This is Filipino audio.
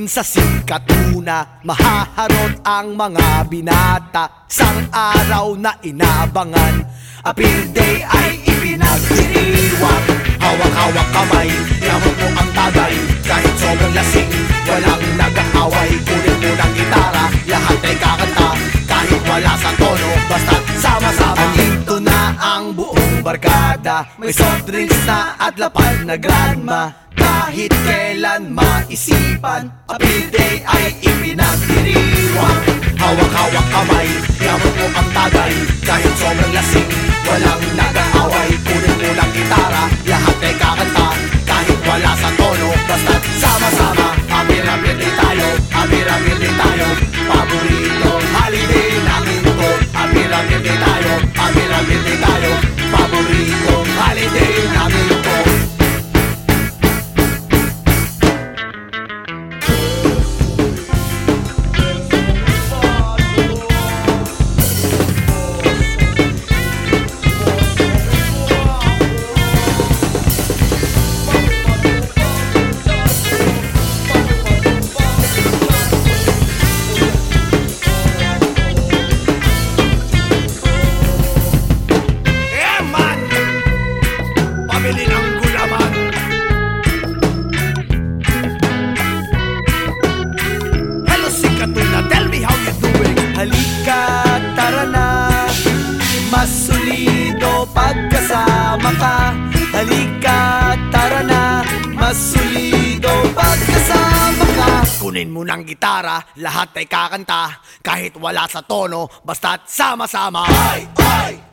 Tingin sa sikatuna Mahaharot ang mga binata. Sang araw na inabangan Appeal day ay ipinagdiriwang Hawak-hawak kamay Yamot mo ang tagay. Kahit sobrang lasing Walang nag-aaway. Kunin mo ng gitara Lahat ay kakanta. Kahit wala sa tono Basta't sama-sama. Andito na ang buong barkada. May soft drinks na at lapad na grandma Kahit kailan maisipan Appeal day ay ipinagdiriwang. Hawak-hawak kamay Yamot mo ang tagay. Kahit sobrang lasing pamili ng gulaman. Hello si Katuna, tell me how you doing Halika, tara na. Mas solido pagkasama ka. Halika, tara na. Mas solido pagkasama ka. Kunin mo ng gitara, lahat ay kakanta. Kahit wala sa tono, basta't sama-sama. Ay, ay!